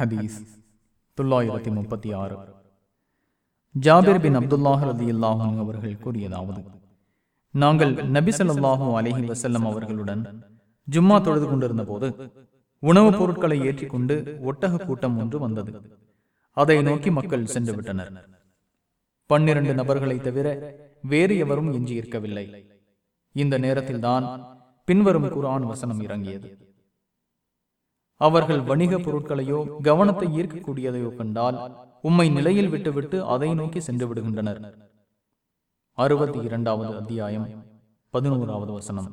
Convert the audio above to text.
ஹதீஸ் தொள்ளாயிரத்தி முப்பத்தி ஆறு. ஜாபிர் பின் அப்துல்லாஹ் ரதி அல்லாஹும் அவர்கள் கூறியதாவது நாங்கள் நபி அலஹி வசல்லம் அவர்களுடன் ஜும்மா தொழுது கொண்டிருந்த போது உணவுப் பொருட்களை ஏற்றிக்கொண்டு ஒட்டக கூட்டம் ஒன்று வந்தது. அதை நோக்கி மக்கள் சென்று விட்டனர். பன்னிரண்டு நபர்களை தவிர வேறு எவரும் எஞ்சியிருக்கவில்லை. இந்த நேரத்தில்தான் பின்வரும் குர்ஆன் வசனம் இறங்கியது. அவர்கள் வணிக பொருட்களையோ கவனத்தை ஈர்க்கக்கூடியதையோ கண்டால் உம்மை நிலையில் விட்டுவிட்டு அதை நோக்கி சென்று விடுகின்றனர் அறுபத்தி இரண்டாவது அத்தியாயம் பதினோராவது வசனம்.